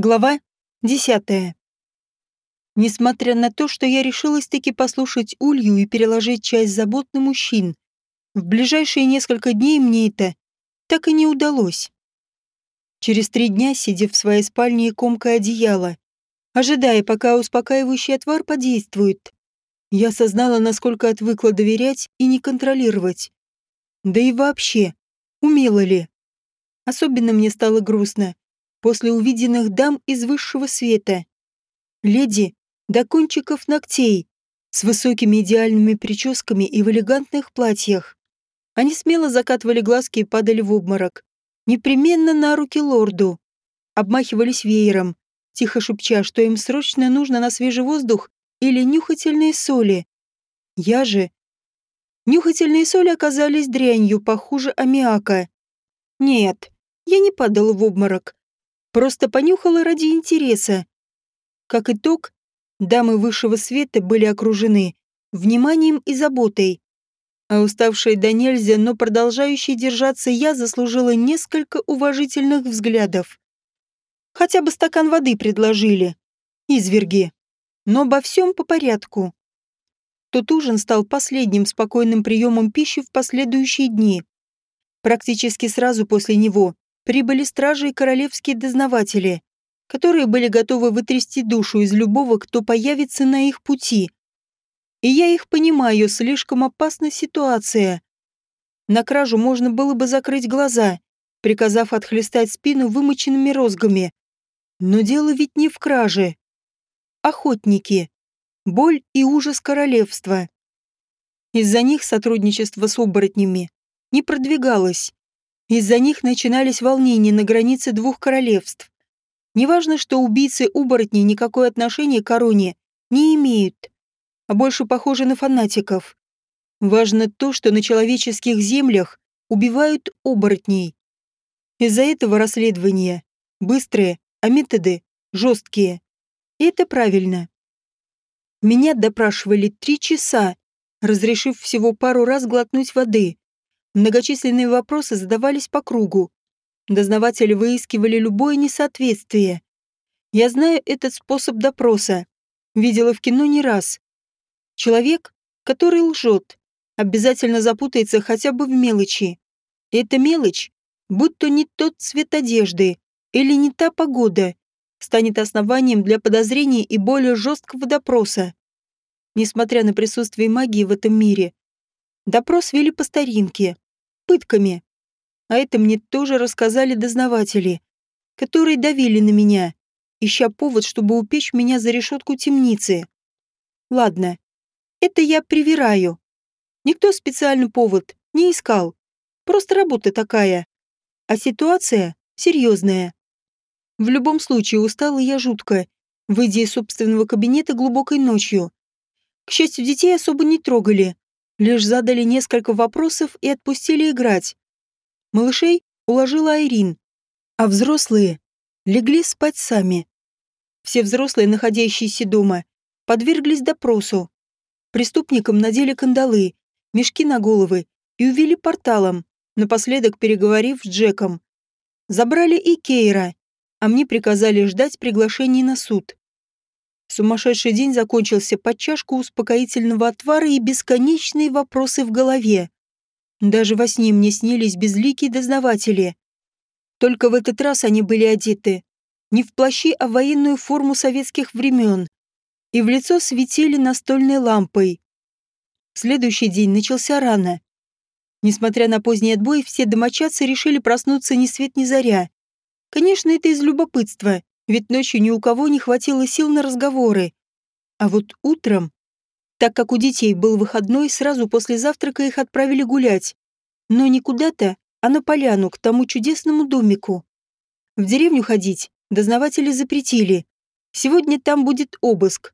Глава десятая. Несмотря на то, что я решилась таки послушать Улью и переложить часть забот на мужчин, в ближайшие несколько дней мне это так и не удалось. Через три дня, сидя в своей спальне и комкой одеяла, ожидая, пока успокаивающий отвар подействует, я осознала, насколько отвыкла доверять и не контролировать. Да и вообще, умела ли? Особенно мне стало грустно, после увиденных дам из высшего света. Леди до кончиков ногтей, с высокими идеальными прическами и в элегантных платьях. Они смело закатывали глазки и падали в обморок. Непременно на руки лорду. Обмахивались веером, тихо шепча, что им срочно нужно на свежий воздух или нюхательные соли. Я же... Нюхательные соли оказались дрянью похуже аммиака. Нет, я не падала в обморок, Просто понюхала ради интереса. Как итог, дамы высшего света были окружены вниманием и заботой. А уставшая до нельзя, но продолжающая держаться я заслужила несколько уважительных взглядов. Хотя бы стакан воды предложили. Изверги. Но обо всем по порядку. Тот ужин стал последним спокойным приемом пищи в последующие дни. Практически сразу после него прибыли стражи и королевские дознаватели, которые были готовы вытрясти душу из любого, кто появится на их пути. И я их понимаю, слишком опасна ситуация. На кражу можно было бы закрыть глаза, приказав отхлестать спину вымоченными розгами. Но дело ведь не в краже. Охотники. Боль и ужас королевства. Из-за них сотрудничество с оборотнями не продвигалось. Из-за них начинались волнения на границе двух королевств. Неважно, что убийцы-оборотни никакое отношение к короне не имеют, а больше похожи на фанатиков. Важно то, что на человеческих землях убивают оборотней. Из-за этого расследования быстрые, а методы жесткие. И это правильно. Меня допрашивали три часа, разрешив всего пару раз глотнуть воды. Многочисленные вопросы задавались по кругу. Дознаватели выискивали любое несоответствие. Я знаю этот способ допроса. Видела в кино не раз. Человек, который лжет, обязательно запутается хотя бы в мелочи. Эта мелочь, будь то не тот цвет одежды или не та погода, станет основанием для подозрений и более жесткого допроса. Несмотря на присутствие магии в этом мире, допрос вели по старинке пытками. А это мне тоже рассказали дознаватели, которые давили на меня, ища повод, чтобы упечь меня за решетку темницы. Ладно, это я привираю. Никто специальный повод не искал. Просто работа такая. А ситуация серьезная. В любом случае, устала я жутко, выйдя из собственного кабинета глубокой ночью. К счастью, детей особо не трогали, лишь задали несколько вопросов и отпустили играть. Малышей уложила Айрин, а взрослые легли спать сами. Все взрослые, находящиеся дома, подверглись допросу. Преступникам надели кандалы, мешки на головы и увели порталом, напоследок переговорив с Джеком. Забрали и Кейра, а мне приказали ждать приглашений на суд. Сумасшедший день закончился под чашку успокоительного отвара и бесконечные вопросы в голове. Даже во сне мне снились безликие дознаватели. Только в этот раз они были одеты не в плащи, а в военную форму советских времен, и в лицо светили настольной лампой. Следующий день начался рано. Несмотря на поздний отбой, все домочадцы решили проснуться ни свет ни заря. Конечно, это из любопытства, ведь ночью ни у кого не хватило сил на разговоры. А вот утром, так как у детей был выходной, сразу после завтрака их отправили гулять. Но не куда-то, а на поляну, к тому чудесному домику. В деревню ходить дознаватели запретили. Сегодня там будет обыск.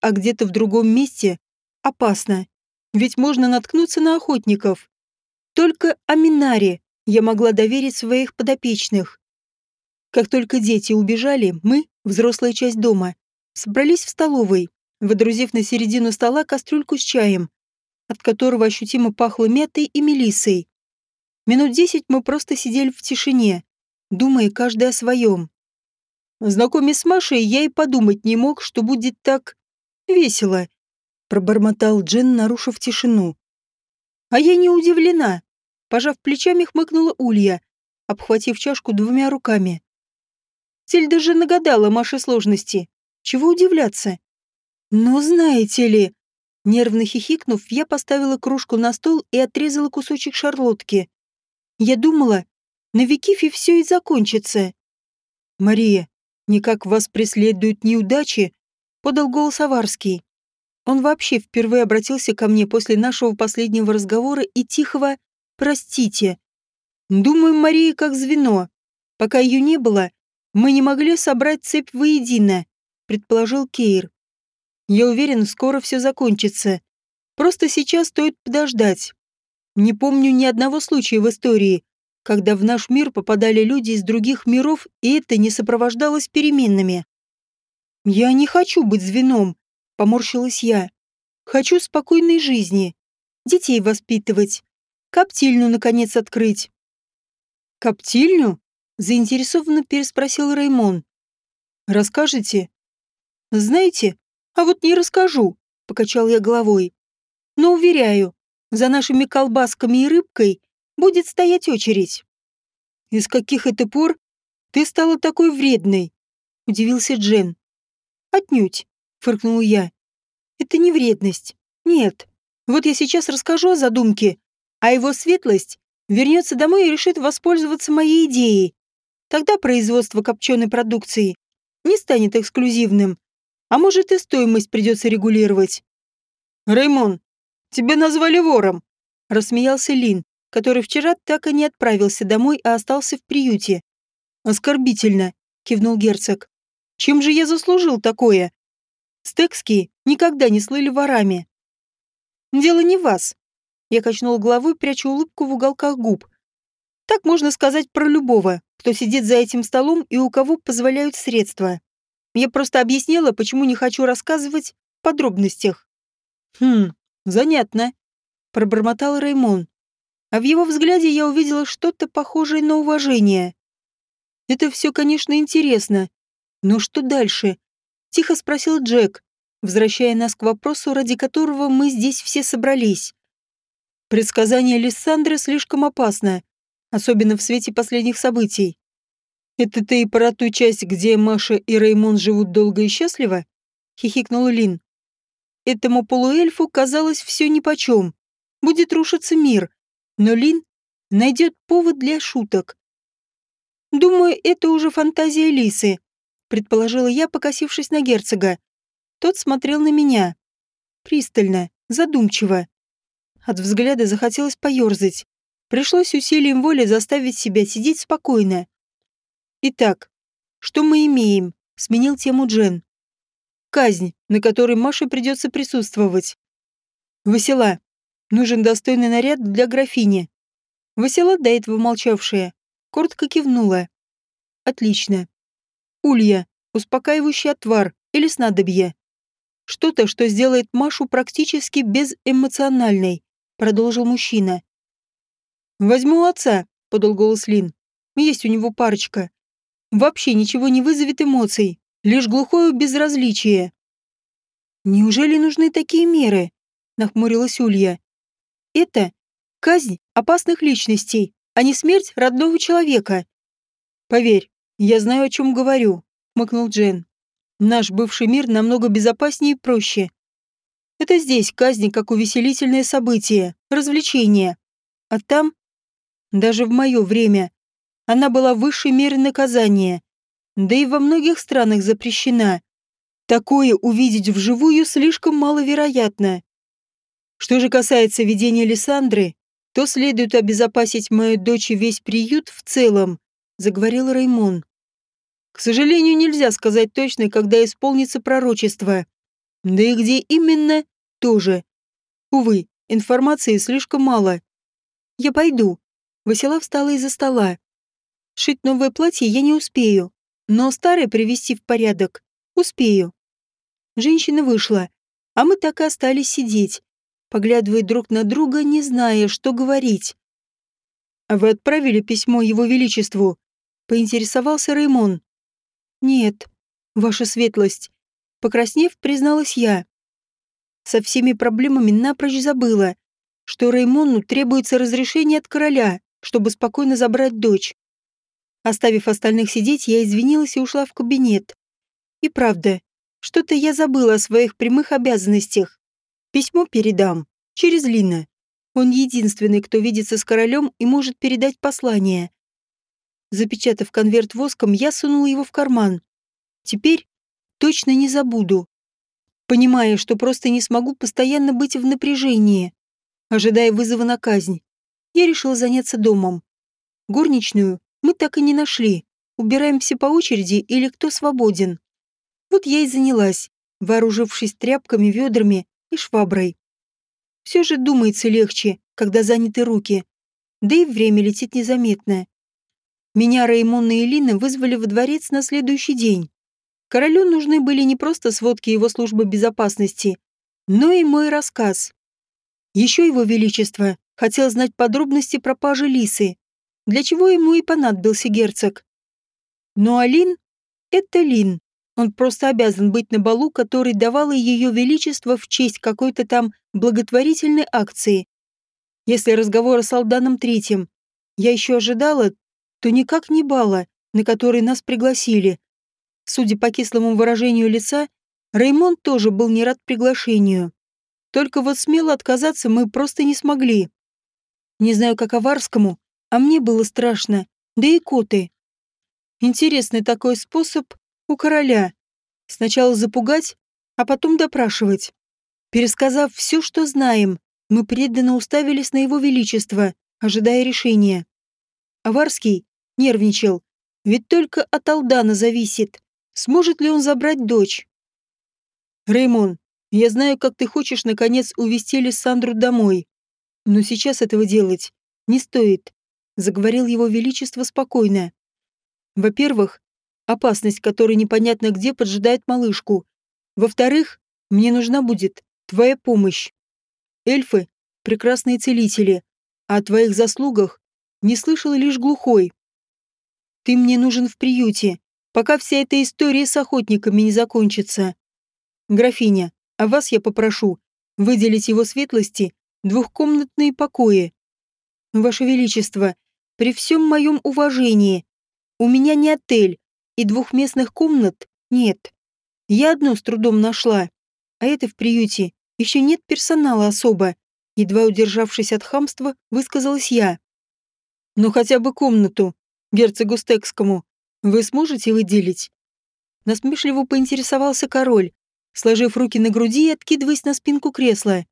А где-то в другом месте опасно. Ведь можно наткнуться на охотников. Только Аминаре я могла доверить своих подопечных. Как только дети убежали, мы, взрослая часть дома, собрались в столовой, водрузив на середину стола кастрюльку с чаем, от которого ощутимо пахло мятой и мелиссой. Минут десять мы просто сидели в тишине, думая каждый о своем. Знакомясь с Машей, я и подумать не мог, что будет так весело», — пробормотал Джен, нарушив тишину. «А я не удивлена», — пожав плечами, хмыкнула Улья, обхватив чашку двумя руками. Тильда же нагадала Маше сложности. Чего удивляться? «Ну, знаете ли...» Нервно хихикнув, я поставила кружку на стол и отрезала кусочек шарлотки. Я думала, на Викифе все и закончится. «Мария, никак вас преследуют неудачи?» — подал голос Аварский. Он вообще впервые обратился ко мне после нашего последнего разговора и тихого «простите». Думаю, Мария как звено. Пока ее не было, мы не могли собрать цепь воедино, предположил Кейр. Я уверен, скоро все закончится. Просто сейчас стоит подождать. Не помню ни одного случая в истории, когда в наш мир попадали люди из других миров, и это не сопровождалось переменными. «Я не хочу быть звеном», — поморщилась я. «Хочу спокойной жизни, детей воспитывать, коптильню, наконец, открыть». «Коптильню?» — заинтересованно переспросил Раймон. «Расскажете?» «Знаете, а вот не расскажу, покачал я головой. Но уверяю, за нашими колбасками и рыбкой будет стоять очередь. Из каких это пор ты стала такой вредной? Удивился Джен. Отнюдь, фыркнул я. Это не вредность. Нет. Вот я сейчас расскажу о задумке, а его светлость вернется домой и решит воспользоваться моей идеей. Тогда производство копченой продукции не станет эксклюзивным, а может и стоимость придется регулировать. Реймон, тебя назвали вором, рассмеялся Лин, который вчера так и не отправился домой, а остался в приюте. Оскорбительно, кивнул герцог. Чем же я заслужил такое? Стекские никогда не слыли ворами. Дело не вас. Я качнул головой, пряча улыбку в уголках губ. Так можно сказать про любого, кто сидит за этим столом и у кого позволяют средства. Я просто объяснила, почему не хочу рассказывать в подробностях. Хм, занятно, пробормотал Раймон. А в его взгляде я увидела что-то похожее на уважение. Это все, конечно, интересно. Но что дальше? Тихо спросил Джек, возвращая нас к вопросу, ради которого мы здесь все собрались. Предсказание Лиссандры слишком опасно, особенно в свете последних событий. «Это ты и про ту часть, где Маша и Реймон живут долго и счастливо?» — хихикнул Лин. Этому полуэльфу казалось все нипочем. Будет рушиться мир, но Лин найдет повод для шуток. «Думаю, это уже фантазия Лисы», — предположила я, покосившись на герцога. Тот смотрел на меня. Пристально, задумчиво. От взгляда захотелось поерзать. Пришлось усилием воли заставить себя сидеть спокойно. Итак, что мы имеем? Сменил тему Джен. Казнь, на которой Маше придется присутствовать. Васила. Нужен достойный наряд для графини. Васила, до этого молчавшая, коротко кивнула. Отлично. Улья. Успокаивающий отвар или снадобье. Что-то, что сделает Машу практически безэмоциональной, продолжил мужчина. «Возьму отца», — подал голос Лин. «Есть у него парочка вообще ничего не вызовет эмоций, лишь глухое безразличие. «Неужели нужны такие меры?» — нахмурилась Улья. «Это казнь опасных личностей, а не смерть родного человека». «Поверь, я знаю, о чем говорю», — хмыкнул Джен. «Наш бывший мир намного безопаснее и проще. Это здесь казнь как увеселительное событие, развлечение. А там, даже в мое время, она была высшей меры наказания, да и во многих странах запрещена. Такое увидеть вживую слишком маловероятно. Что же касается видения Лиссандры, то следует обезопасить мою дочь и весь приют в целом, заговорил Раймон. К сожалению, нельзя сказать точно, когда исполнится пророчество. Да и где именно, тоже. Увы, информации слишком мало. Я пойду. Васила встала из-за стола. Шить новое платье я не успею, но старое привести в порядок успею. Женщина вышла, а мы так и остались сидеть, поглядывая друг на друга, не зная, что говорить. «А вы отправили письмо Его Величеству?» — поинтересовался Реймон. Нет, ваша светлость. Покраснев, призналась я. Со всеми проблемами напрочь забыла, что Реймону требуется разрешение от короля, чтобы спокойно забрать дочь. Оставив остальных сидеть, я извинилась и ушла в кабинет. И правда, что-то я забыла о своих прямых обязанностях. Письмо передам. Через Лина. Он единственный, кто видится с королем и может передать послание. Запечатав конверт воском, я сунула его в карман. Теперь точно не забуду. Понимая, что просто не смогу постоянно быть в напряжении, ожидая вызова на казнь, я решила заняться домом. Горничную мы так и не нашли. Убираемся по очереди или кто свободен. Вот я и занялась, вооружившись тряпками, ведрами и шваброй. Все же думается легче, когда заняты руки. Да и время летит незаметно. Меня Раймон и Элина вызвали во дворец на следующий день. Королю нужны были не просто сводки его службы безопасности, но и мой рассказ. Еще его величество хотел знать подробности пропажи Лисы, для чего ему и понадобился герцог. Ну а Лин — это Лин. Он просто обязан быть на балу, который давало ее величество в честь какой-то там благотворительной акции. Если разговор с Алданом Третьим я еще ожидала, то никак не бала, на который нас пригласили. Судя по кислому выражению лица, Реймонд тоже был не рад приглашению. Только вот смело отказаться мы просто не смогли. Не знаю, как Аварскому, а мне было страшно, да и коты. Интересный такой способ у короля. Сначала запугать, а потом допрашивать. Пересказав все, что знаем, мы преданно уставились на его величество, ожидая решения. Аварский нервничал, ведь только от Алдана зависит, сможет ли он забрать дочь. Реймон, я знаю, как ты хочешь наконец увести Лиссандру домой, но сейчас этого делать не стоит, заговорил его величество спокойно. Во-первых, опасность, которая непонятно где поджидает малышку. Во-вторых, мне нужна будет твоя помощь. Эльфы — прекрасные целители, а о твоих заслугах не слышал лишь глухой. Ты мне нужен в приюте, пока вся эта история с охотниками не закончится. Графиня, а вас я попрошу выделить его светлости двухкомнатные покои. Ваше Величество, при всем моем уважении, у меня не отель, и двухместных комнат нет. Я одну с трудом нашла, а это в приюте еще нет персонала особо. Едва удержавшись от хамства, высказалась я. «Ну хотя бы комнату, герцогу Стекскому, вы сможете выделить?» Насмешливо поинтересовался король, сложив руки на груди и откидываясь на спинку кресла.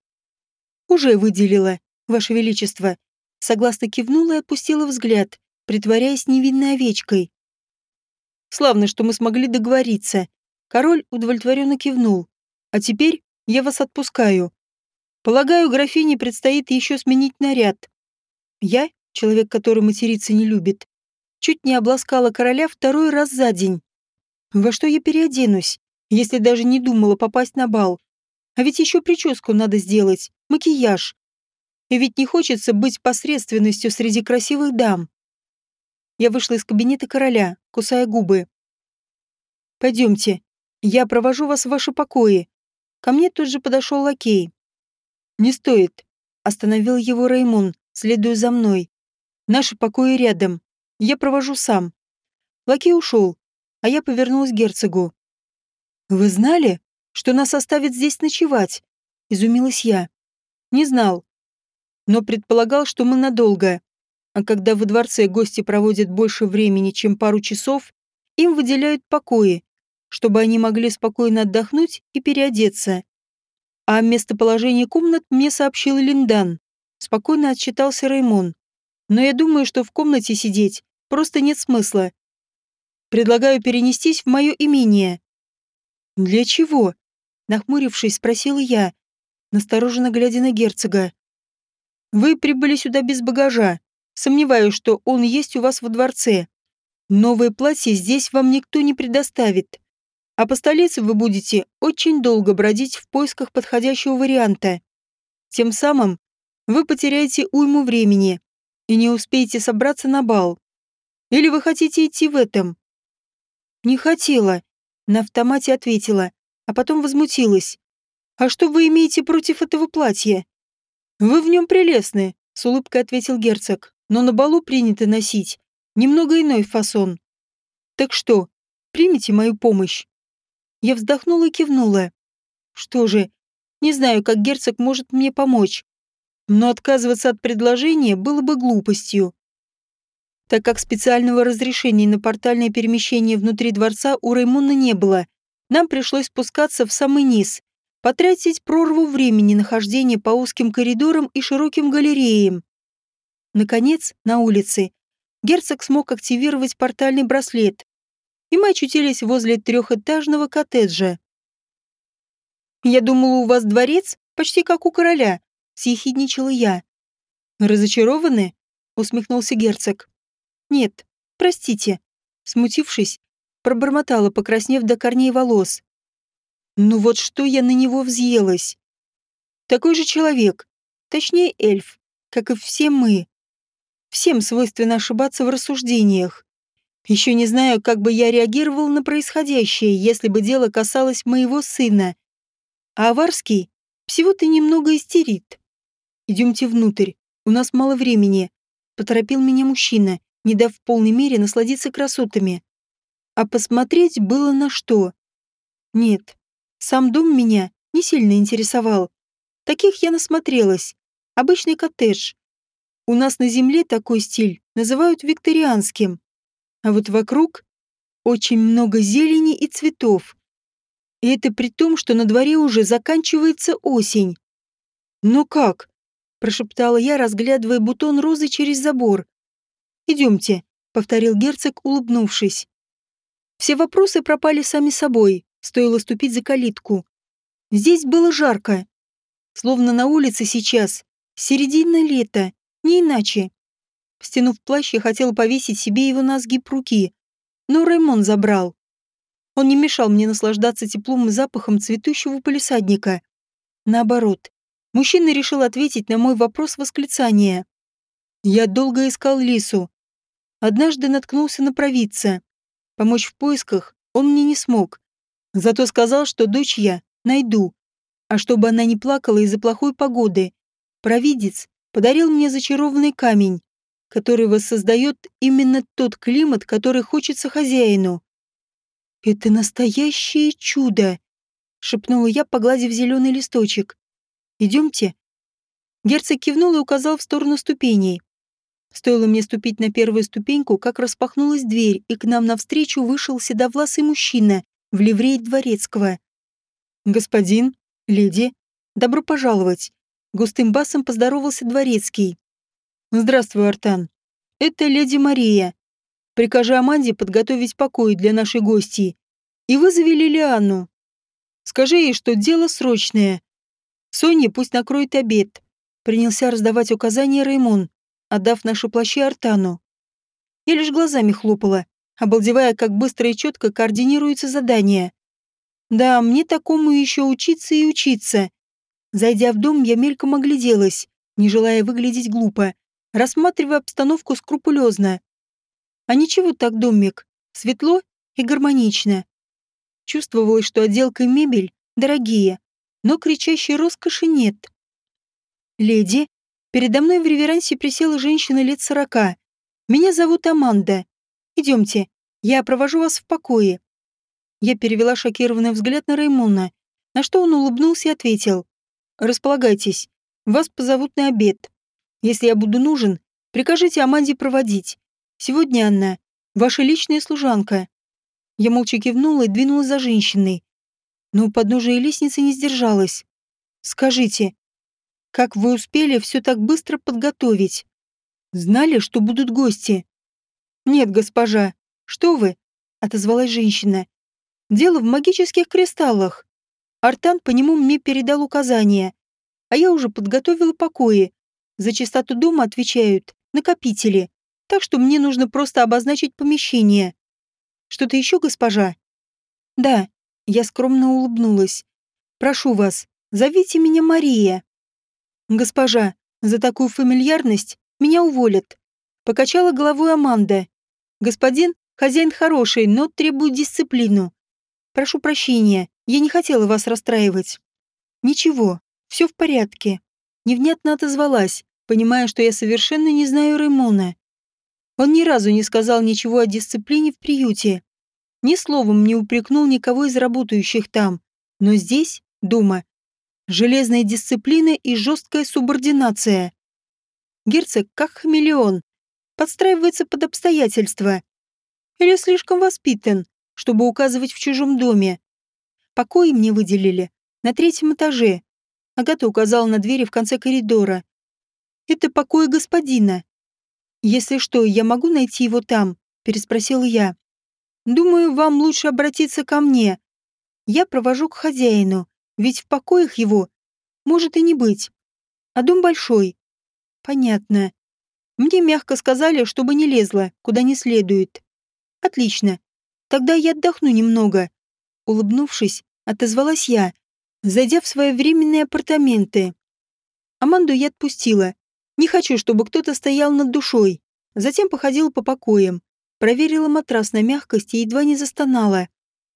«Уже выделила, ваше величество», согласно кивнула и опустила взгляд, притворяясь невинной овечкой. Славно, что мы смогли договориться. Король удовлетворенно кивнул. А теперь я вас отпускаю. Полагаю, графине предстоит еще сменить наряд. Я, человек, который материться не любит, чуть не обласкала короля второй раз за день. Во что я переоденусь, если даже не думала попасть на бал? А ведь еще прическу надо сделать, макияж. И ведь не хочется быть посредственностью среди красивых дам. Я вышла из кабинета короля, кусая губы. «Пойдемте, я провожу вас в ваши покои». Ко мне тут же подошел лакей. «Не стоит», — остановил его Раймон, следуя за мной. «Наши покои рядом. Я провожу сам». Лакей ушел, а я повернулась к герцогу. «Вы знали, что нас оставят здесь ночевать?» — изумилась я. «Не знал, но предполагал, что мы надолго а когда во дворце гости проводят больше времени, чем пару часов, им выделяют покои, чтобы они могли спокойно отдохнуть и переодеться. А местоположение комнат мне сообщил Линдан. Спокойно отчитался Раймон. Но я думаю, что в комнате сидеть просто нет смысла. Предлагаю перенестись в мое имение. Для чего? Нахмурившись, спросила я, настороженно глядя на герцога. Вы прибыли сюда без багажа. Сомневаюсь, что он есть у вас во дворце. Новое платье здесь вам никто не предоставит. А по столице вы будете очень долго бродить в поисках подходящего варианта. Тем самым вы потеряете уйму времени и не успеете собраться на бал. Или вы хотите идти в этом? «Не хотела», — на автомате ответила, а потом возмутилась. «А что вы имеете против этого платья?» «Вы в нем прелестны», — с улыбкой ответил герцог, «но на балу принято носить немного иной фасон. Так что, примите мою помощь?» Я вздохнула и кивнула. «Что же, не знаю, как герцог может мне помочь, но отказываться от предложения было бы глупостью. Так как специального разрешения на портальное перемещение внутри дворца у Раймона не было, нам пришлось спускаться в самый низ, потратить прорву времени нахождения по узким коридорам и широким галереям. Наконец, на улице, герцог смог активировать портальный браслет, и мы очутились возле трехэтажного коттеджа. «Я думала, у вас дворец почти как у короля», — съехидничала я. «Разочарованы?» — усмехнулся герцог. «Нет, простите», — смутившись, пробормотала, покраснев до корней волос. «Ну вот что я на него взъелась?» «Такой же человек, точнее эльф, как и все мы. Всем свойственно ошибаться в рассуждениях. Еще не знаю, как бы я реагировал на происходящее, если бы дело касалось моего сына. А Аварский всего-то немного истерит. Идемте внутрь, у нас мало времени. Поторопил меня мужчина, не дав в полной мере насладиться красотами. А посмотреть было на что. Нет, сам дом меня не сильно интересовал. Таких я насмотрелась. Обычный коттедж. У нас на земле такой стиль называют викторианским. А вот вокруг очень много зелени и цветов. И это при том, что на дворе уже заканчивается осень. «Ну как?» – прошептала я, разглядывая бутон розы через забор. «Идемте», – повторил герцог, улыбнувшись. Все вопросы пропали сами собой, стоило ступить за калитку. Здесь было жарко. Словно на улице сейчас, середина лета, не иначе. Стянув плащ, я хотела повесить себе его на сгиб руки, но Раймон забрал. Он не мешал мне наслаждаться теплом и запахом цветущего полисадника. Наоборот, мужчина решил ответить на мой вопрос восклицания. Я долго искал Лису. Однажды наткнулся на провидца. Помочь в поисках он мне не смог. Зато сказал, что дочь я найду. А чтобы она не плакала из-за плохой погоды, провидец подарил мне зачарованный камень, который воссоздает именно тот климат, который хочется хозяину. «Это настоящее чудо!» — шепнула я, погладив зеленый листочек. «Идемте». Герцог кивнул и указал в сторону ступеней. Стоило мне ступить на первую ступеньку, как распахнулась дверь, и к нам навстречу вышел седовласый мужчина в ливрее дворецкого. «Господин, леди, добро пожаловать!» Густым басом поздоровался дворецкий. «Здравствуй, Артан. Это леди Мария. Прикажи Аманде подготовить покои для нашей гости и вызови Лилианну. Скажи ей, что дело срочное. Соня пусть накроет обед. Принялся раздавать указания Раймон, отдав наши плащи Артану. Я лишь глазами хлопала, обалдевая, как быстро и четко координируются задания. Да, мне такому еще учиться и учиться. Зайдя в дом, я мельком огляделась, не желая выглядеть глупо, рассматривая обстановку скрупулезно. А ничего так домик. Светло и гармонично. Чувствовалось, что отделка и мебель дорогие, но кричащей роскоши нет. «Леди», передо мной в реверансе присела женщина лет сорока. «Меня зовут Аманда. Идемте, я провожу вас в покое». Я перевела шокированный взгляд на Раймона, на что он улыбнулся и ответил. «Располагайтесь, вас позовут на обед. Если я буду нужен, прикажите Аманде проводить. Сегодня она ваша личная служанка». Я молча кивнула и двинулась за женщиной. Но у подножия лестницы не сдержалась. «Скажите, как вы успели все так быстро подготовить? Знали, что будут гости?» «Нет, госпожа, что вы?» — отозвалась женщина. «Дело в магических кристаллах. Артан по нему мне передал указания, а я уже подготовила покои. За чистоту дома отвечают накопители так что мне нужно просто обозначить помещение. Что-то еще, госпожа? Да, я скромно улыбнулась. Прошу вас, зовите меня Мария. Госпожа, за такую фамильярность меня уволят. Покачала головой Аманда. Господин Хозяин хороший, но требует дисциплину. Прошу прощения, я не хотела вас расстраивать. Ничего, все в порядке. Невнятно отозвалась, понимая, что я совершенно не знаю Ремона. Он ни разу не сказал ничего о дисциплине в приюте. Ни словом не упрекнул никого из работающих там. Но здесь, дома, железная дисциплина и жесткая субординация. Герцог, как хамелеон, подстраивается под обстоятельства. Или слишком воспитан, чтобы указывать в чужом доме. Покои мне выделили на третьем этаже. Агата указала на двери в конце коридора. Это покои господина. Если что, я могу найти его там? Переспросил я. Думаю, вам лучше обратиться ко мне. Я провожу к хозяину, ведь в покоях его может и не быть. А дом большой. Понятно. Мне мягко сказали, чтобы не лезла, куда не следует. Отлично. Тогда я отдохну немного. Улыбнувшись, отозвалась я, зайдя в свои временные апартаменты. Аманду я отпустила. Не хочу, чтобы кто-то стоял над душой. Затем походила по покоям, проверила матрас на мягкость и едва не застонала.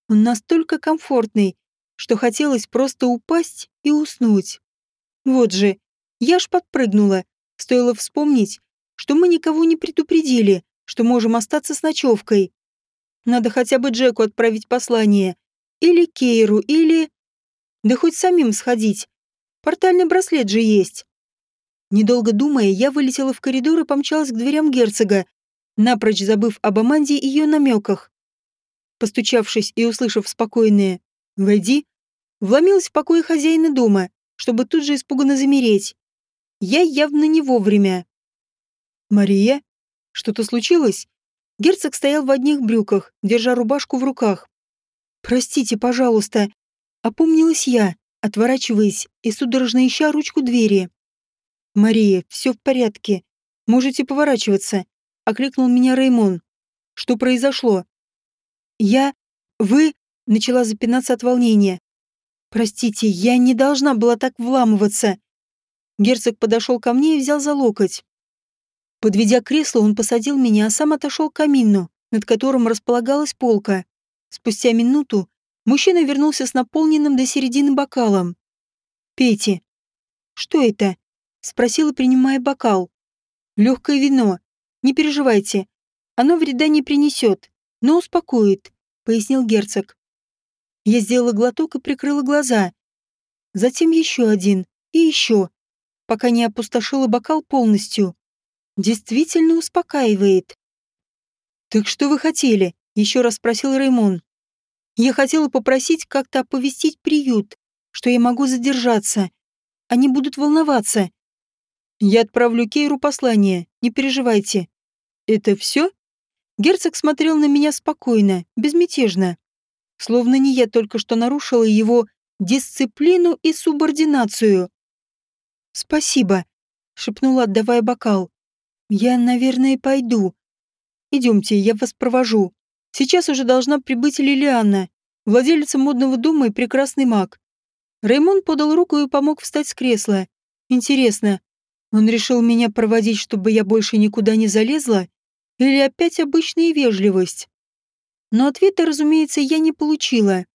Он настолько комфортный, что хотелось просто упасть и уснуть. Вот же, я ж подпрыгнула. Стоило вспомнить, что мы никого не предупредили, что можем остаться с ночевкой. Надо хотя бы Джеку отправить послание. Или Кейру, или... Да хоть самим сходить. Портальный браслет же есть. Недолго думая, я вылетела в коридор и помчалась к дверям герцога, напрочь забыв об Аманде и ее намеках. Постучавшись и услышав спокойное «Войди», вломилась в покой хозяина дома, чтобы тут же испуганно замереть. Я явно не вовремя. «Мария? Что-то случилось?» Герцог стоял в одних брюках, держа рубашку в руках. «Простите, пожалуйста», — опомнилась я, отворачиваясь и судорожно ища ручку двери. «Мария, все в порядке. Можете поворачиваться», — окликнул меня Реймон. «Что произошло?» «Я... Вы...» — начала запинаться от волнения. «Простите, я не должна была так вламываться». Герцог подошел ко мне и взял за локоть. Подведя кресло, он посадил меня, а сам отошел к камину, над которым располагалась полка. Спустя минуту мужчина вернулся с наполненным до середины бокалом. «Пейте». «Что это?» — спросила, принимая бокал. «Легкое вино. Не переживайте. Оно вреда не принесет, но успокоит», — пояснил герцог. Я сделала глоток и прикрыла глаза. Затем еще один и еще, пока не опустошила бокал полностью действительно успокаивает. «Так что вы хотели?» — еще раз спросил Раймон. «Я хотела попросить как-то оповестить приют, что я могу задержаться. Они будут волноваться. Я отправлю Кейру послание, не переживайте. Это все?» Герцог смотрел на меня спокойно, безмятежно. Словно не я только что нарушила его дисциплину и субординацию. «Спасибо», — шепнула, отдавая бокал. Я, наверное, пойду. Идемте, я вас провожу. Сейчас уже должна прибыть Лилианна, владелица модного дома и прекрасный маг. Раймон подал руку и помог встать с кресла. Интересно, он решил меня проводить, чтобы я больше никуда не залезла? Или опять обычная вежливость? Но ответа, разумеется, я не получила.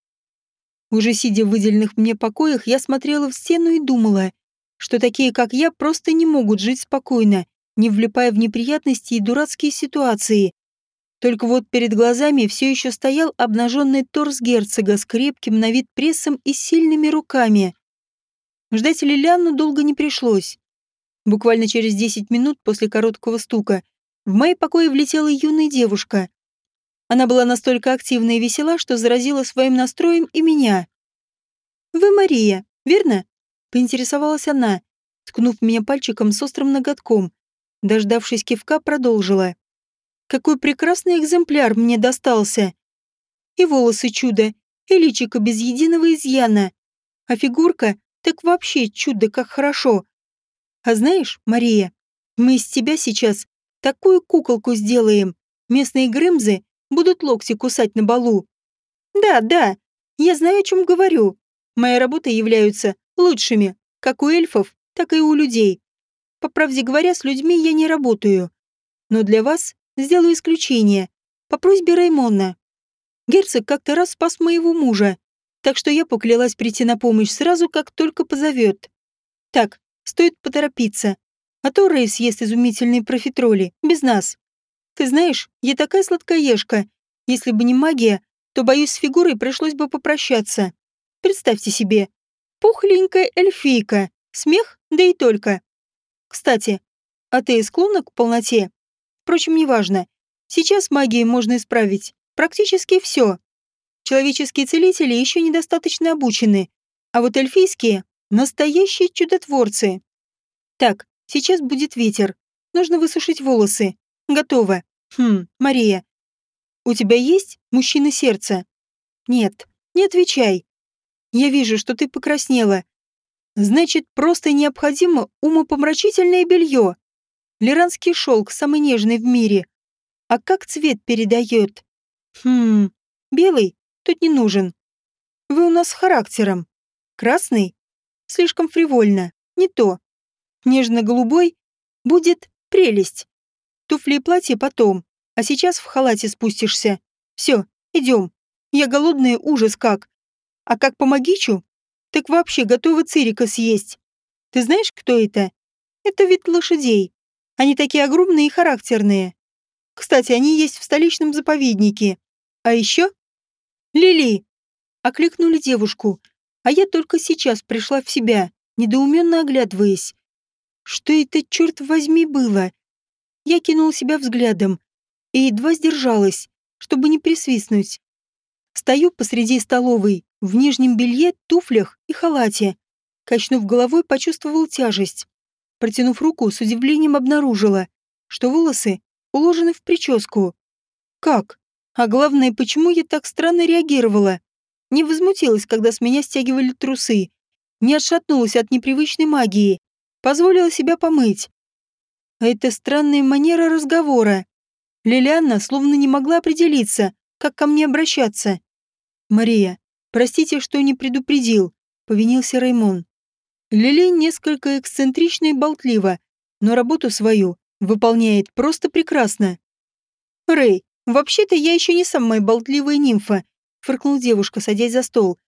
Уже сидя в выделенных мне покоях, я смотрела в стену и думала, что такие, как я, просто не могут жить спокойно не влипая в неприятности и дурацкие ситуации. Только вот перед глазами все еще стоял обнаженный торс герцога с крепким на вид прессом и сильными руками. Ждать Лилианну долго не пришлось. Буквально через 10 минут после короткого стука в мои покои влетела юная девушка. Она была настолько активна и весела, что заразила своим настроем и меня. «Вы Мария, верно?» — поинтересовалась она, ткнув меня пальчиком с острым ноготком, Дождавшись кивка, продолжила. «Какой прекрасный экземпляр мне достался! И волосы чудо, и личико без единого изъяна. А фигурка так вообще чудо, как хорошо. А знаешь, Мария, мы из тебя сейчас такую куколку сделаем. Местные грымзы будут локти кусать на балу. Да, да, я знаю, о чем говорю. Мои работы являются лучшими, как у эльфов, так и у людей. По правде говоря, с людьми я не работаю. Но для вас сделаю исключение. по просьбе Раймона. Герцог как-то раз спас моего мужа, так что я поклялась прийти на помощь сразу, как только позовет. Так, стоит поторопиться, а то Рэй съест изумительные профитроли, без нас. Ты знаешь, я такая сладкоежка. Если бы не магия, то, боюсь, с фигурой пришлось бы попрощаться. Представьте себе. Пухленькая эльфийка. Смех, да и только. Кстати, а ты склонна к полноте? Впрочем, неважно. Сейчас магией можно исправить практически все. Человеческие целители еще недостаточно обучены, а вот эльфийские — настоящие чудотворцы. Так, сейчас будет ветер. Нужно высушить волосы. Готово. Хм, Мария. У тебя есть мужчина сердца? Нет, не отвечай. Я вижу, что ты покраснела. Значит, просто необходимо умопомрачительное белье. Лиранский шелк, самый нежный в мире. А как цвет передает? Хм, белый тут не нужен. Вы у нас с характером. Красный? Слишком фривольно. Не то. Нежно-голубой будет прелесть. Туфли и платье потом, а сейчас в халате спустишься. Все, идем. Я голодная ужас как. А как по магичу? Так вообще готова цирика съесть. Ты знаешь, кто это? Это вид лошадей. Они такие огромные и характерные. Кстати, они есть в столичном заповеднике. А еще... Лили! Окликнули девушку, а я только сейчас пришла в себя, недоуменно оглядываясь. Что это, черт возьми, было? Я кинул себя взглядом и едва сдержалась, чтобы не присвистнуть. Стою посреди столовой, в нижнем белье, туфлях и халате. Качнув головой, почувствовал тяжесть. Протянув руку, с удивлением обнаружила, что волосы уложены в прическу. Как? А главное, почему я так странно реагировала? Не возмутилась, когда с меня стягивали трусы. Не отшатнулась от непривычной магии. Позволила себя помыть. А это странная манера разговора. Лилианна словно не могла определиться, как ко мне обращаться. «Мария, простите, что не предупредил», — повинился Раймон. Лили несколько эксцентрична и болтлива, но работу свою выполняет просто прекрасно. «Рэй, «Вообще-то я еще не самая болтливая нимфа», — фыркнула девушка, садясь за стол.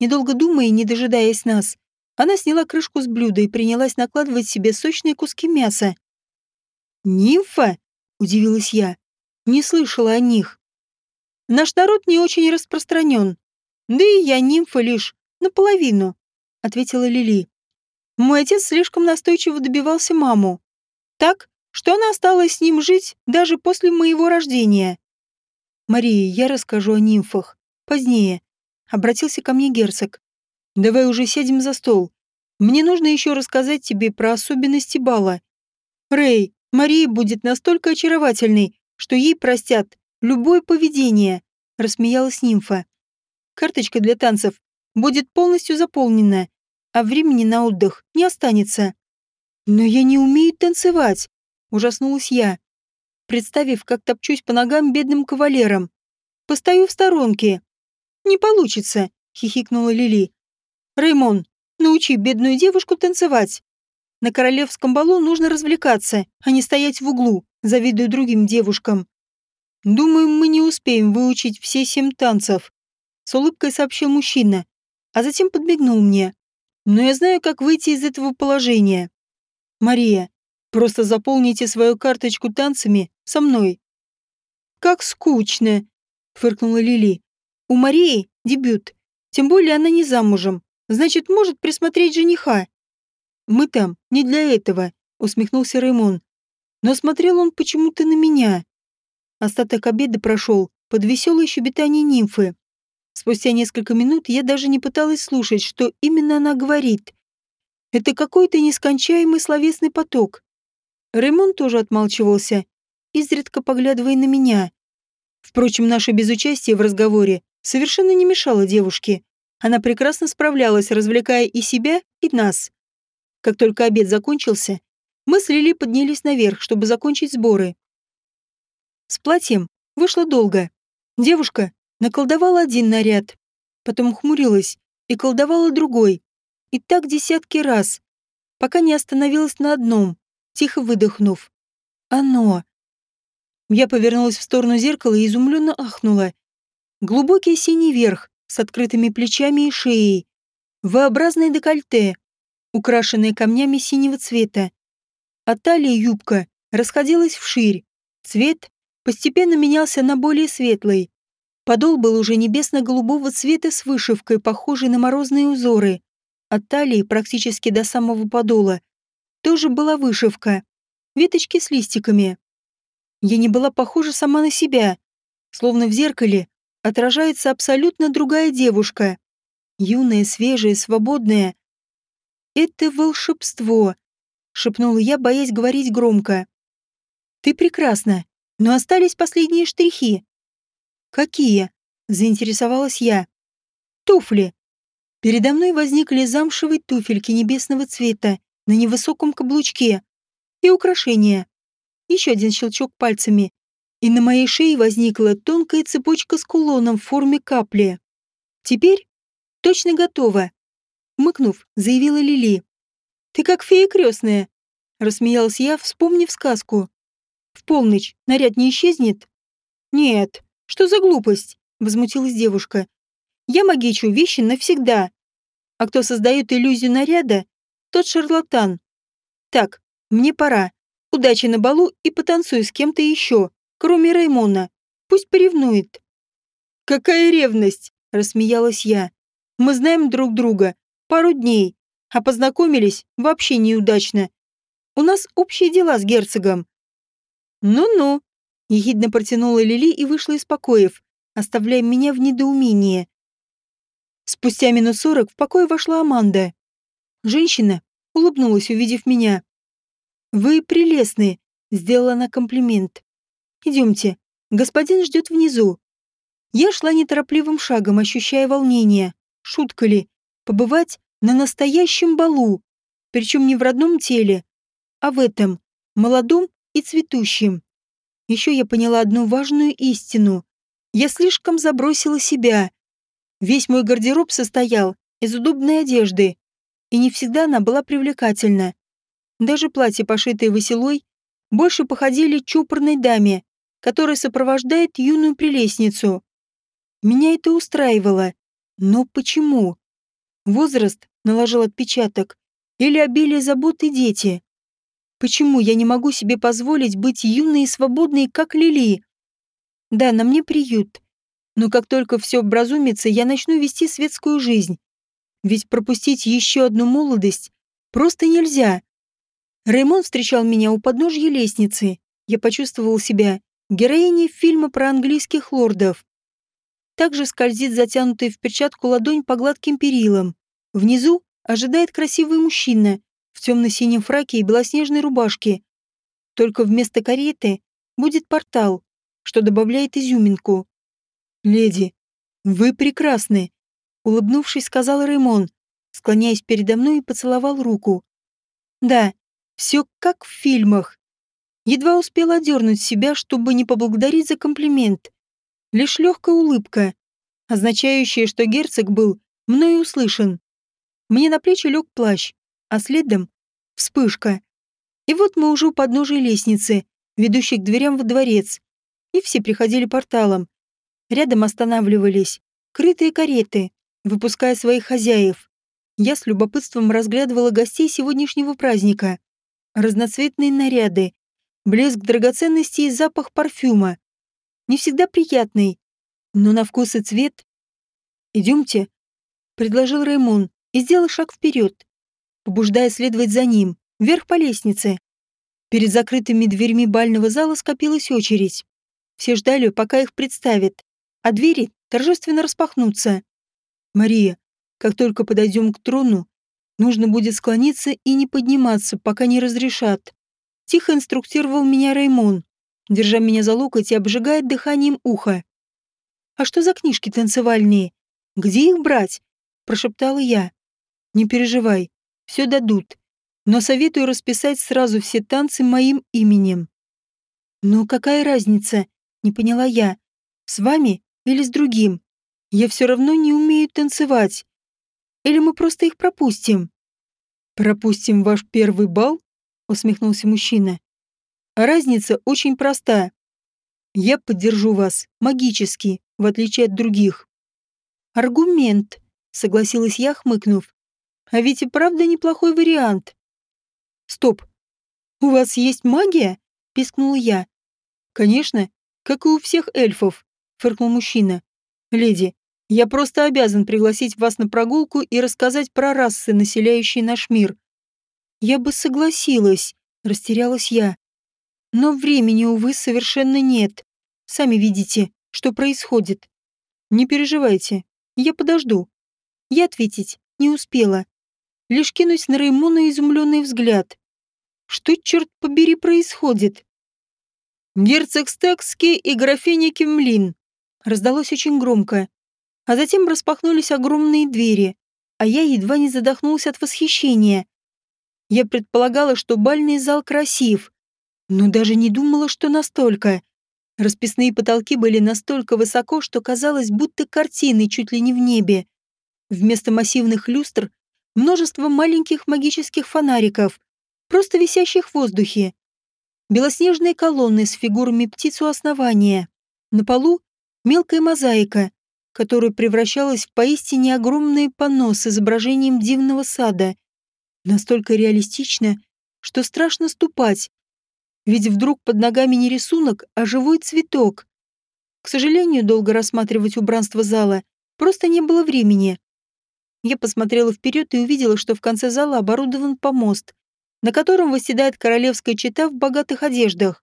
Недолго думая и не дожидаясь нас, она сняла крышку с блюда и принялась накладывать себе сочные куски мяса. «Нимфа?» — удивилась я. Не слышала о них. «Наш народ не очень распространен. Да и я нимфа лишь наполовину», — ответила Лили. «Мой отец слишком настойчиво добивался маму. Так, что она осталась с ним жить даже после моего рождения. «Мария, я расскажу о нимфах. Позднее», — обратился ко мне герцог. «Давай уже сядем за стол. Мне нужно еще рассказать тебе про особенности бала. Рэй, Мария будет настолько очаровательной, что ей простят любое поведение», — рассмеялась нимфа. «Карточка для танцев будет полностью заполнена, а времени на отдых не останется». «Но я не умею танцевать», Ужаснулась я, представив, как топчусь по ногам бедным кавалерам. Постою в сторонке. «Не получится», — хихикнула Лили. «Реймон, научи бедную девушку танцевать. На королевском балу нужно развлекаться, а не стоять в углу, завидуя другим девушкам. Думаю, мы не успеем выучить все семь танцев», — с улыбкой сообщил мужчина, а затем подмигнул мне. «Но я знаю, как выйти из этого положения. Мария, Просто заполните свою карточку танцами со мной». «Как скучно», — фыркнула Лили. «У Марии дебют. Тем более она не замужем. Значит, может присмотреть жениха». «Мы там не для этого», — усмехнулся Раймон. Но смотрел он почему-то на меня. Остаток обеда прошел под веселое щебетание нимфы. Спустя несколько минут я даже не пыталась слушать, что именно она говорит. Это какой-то нескончаемый словесный поток. Ремон тоже отмалчивался, изредка поглядывая на меня. Впрочем, наше безучастие в разговоре совершенно не мешало девушке. Она прекрасно справлялась, развлекая и себя, и нас. Как только обед закончился, мы с Лили поднялись наверх, чтобы закончить сборы. С платьем вышло долго. Девушка наколдовала один наряд, потом хмурилась и колдовала другой. И так десятки раз, пока не остановилась на одном, тихо выдохнув. Оно. Я повернулась в сторону зеркала и изумленно ахнула. Глубокий синий верх с открытыми плечами и шеей. V-образное декольте, украшенное камнями синего цвета. А талия юбка расходилась вширь. Цвет постепенно менялся на более светлый. Подол был уже небесно-голубого цвета с вышивкой, похожей на морозные узоры. От талии практически до самого подола тоже была вышивка. Веточки с листиками. Я не была похожа сама на себя. Словно в зеркале отражается абсолютно другая девушка. Юная, свежая, свободная. «Это волшебство», — шепнула я, боясь говорить громко. «Ты прекрасна, но остались последние штрихи». «Какие?» — заинтересовалась я. «Туфли». Передо мной возникли замшевые туфельки небесного цвета на невысоком каблучке и украшения. Еще один щелчок пальцами, и на моей шее возникла тонкая цепочка с кулоном в форме капли. Теперь точно готова. Мыкнув, заявила Лили. «Ты как фея крестная», — рассмеялась я, вспомнив сказку. «В полночь наряд не исчезнет?» «Нет, что за глупость?» — возмутилась девушка. «Я магичу вещи навсегда. А кто создает иллюзию наряда, тот шарлатан. Так, мне пора. Удачи на балу и потанцуй с кем-то еще, кроме Раймона. Пусть поревнует». «Какая ревность!» — рассмеялась я. «Мы знаем друг друга. Пару дней. А познакомились вообще неудачно. У нас общие дела с герцогом». «Ну-ну», — ехидно протянула Лили и вышла из покоев, оставляя меня в недоумении. Спустя минут сорок в покой вошла Аманда. Женщина улыбнулась, увидев меня. «Вы прелестны», — сделала она комплимент. «Идемте, господин ждет внизу». Я шла неторопливым шагом, ощущая волнение. Шутка ли? Побывать на настоящем балу, причем не в родном теле, а в этом, молодом и цветущем. Еще я поняла одну важную истину. Я слишком забросила себя. Весь мой гардероб состоял из удобной одежды, и не всегда она была привлекательна. Даже платья, пошитые веселой, больше походили чопорной даме, которая сопровождает юную прелестницу. Меня это устраивало. Но почему? Возраст наложил отпечаток. Или обилие забот и дети. Почему я не могу себе позволить быть юной и свободной, как Лили? Да, на мне приют. Но как только все образумится, я начну вести светскую жизнь. Ведь пропустить еще одну молодость просто нельзя. Реймон встречал меня у подножья лестницы. Я почувствовал себя героиней фильма про английских лордов. Также скользит затянутая в перчатку ладонь по гладким перилам. Внизу ожидает красивый мужчина в темно-синем фраке и белоснежной рубашке. Только вместо кареты будет портал, что добавляет изюминку. «Леди, вы прекрасны», — улыбнувшись, сказал Реймон, склоняясь передо мной и поцеловал руку. «Да, все как в фильмах. Едва успела одернуть себя, чтобы не поблагодарить за комплимент. Лишь легкая улыбка, означающая, что герцог был мною услышан. Мне на плечи лег плащ, а следом — вспышка. И вот мы уже у подножия лестницы, ведущей к дверям во дворец. И все приходили порталом. Рядом останавливались крытые кареты, выпуская своих хозяев. Я с любопытством разглядывала гостей сегодняшнего праздника разноцветные наряды, блеск драгоценностей и запах парфюма. Не всегда приятный, но на вкус и цвет. «Идемте», — предложил Раймон и сделал шаг вперед, побуждая следовать за ним, вверх по лестнице. Перед закрытыми дверьми бального зала скопилась очередь. Все ждали, пока их представят, а двери торжественно распахнутся. «Мария, как только подойдем к трону, Нужно будет склониться и не подниматься, пока не разрешат. Тихо инструктировал меня Раймон, держа меня за локоть и обжигает дыханием уха. «А что за книжки танцевальные? Где их брать?» – прошептала я. «Не переживай, все дадут, но советую расписать сразу все танцы моим именем». «Ну какая разница?» – не поняла я. «С вами или с другим? Я все равно не умею танцевать. Или мы просто их пропустим?» «Пропустим ваш первый бал?» — усмехнулся мужчина. «Разница очень проста. Я поддержу вас, магически, в отличие от других. Аргумент, согласилась я, хмыкнув. А ведь и правда неплохой вариант. Стоп. У вас есть магия? Пискнула я. Конечно, как и у всех эльфов, фыркнул мужчина. Леди, я просто обязан пригласить вас на прогулку и рассказать про расы, населяющие наш мир. Я бы согласилась, растерялась я. Но времени, увы, совершенно нет. Сами видите, что происходит. Не переживайте, я подожду. Я ответить не успела. Лишь кинуть на Раймона изумленный взгляд. Что, черт побери, происходит? Герцог Стекский и графиня Кемлин. Раздалось очень громко. А затем распахнулись огромные двери, а я едва не задохнулся от восхищения. Я предполагала, что бальный зал красив, но даже не думала, что настолько. Расписные потолки были настолько высоко, что казалось, будто картины чуть ли не в небе. Вместо массивных люстр множество маленьких магических фонариков, просто висящих в воздухе. Белоснежные колонны с фигурами птиц у основания. На полу мелкая мозаика, которая превращалась в поистине огромное панно с изображением дивного сада. Настолько реалистично, что страшно ступать, ведь вдруг под ногами не рисунок, а живой цветок. К сожалению, долго рассматривать убранство зала просто не было времени. Я посмотрела вперед и увидела, что в конце зала оборудован помост, на котором восседает королевская чета в богатых одеждах.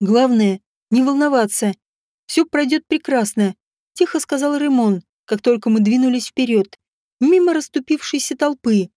Главное, не волноваться. Все пройдет прекрасно, тихо сказал Ремон, как только мы двинулись вперед, мимо расступившейся толпы.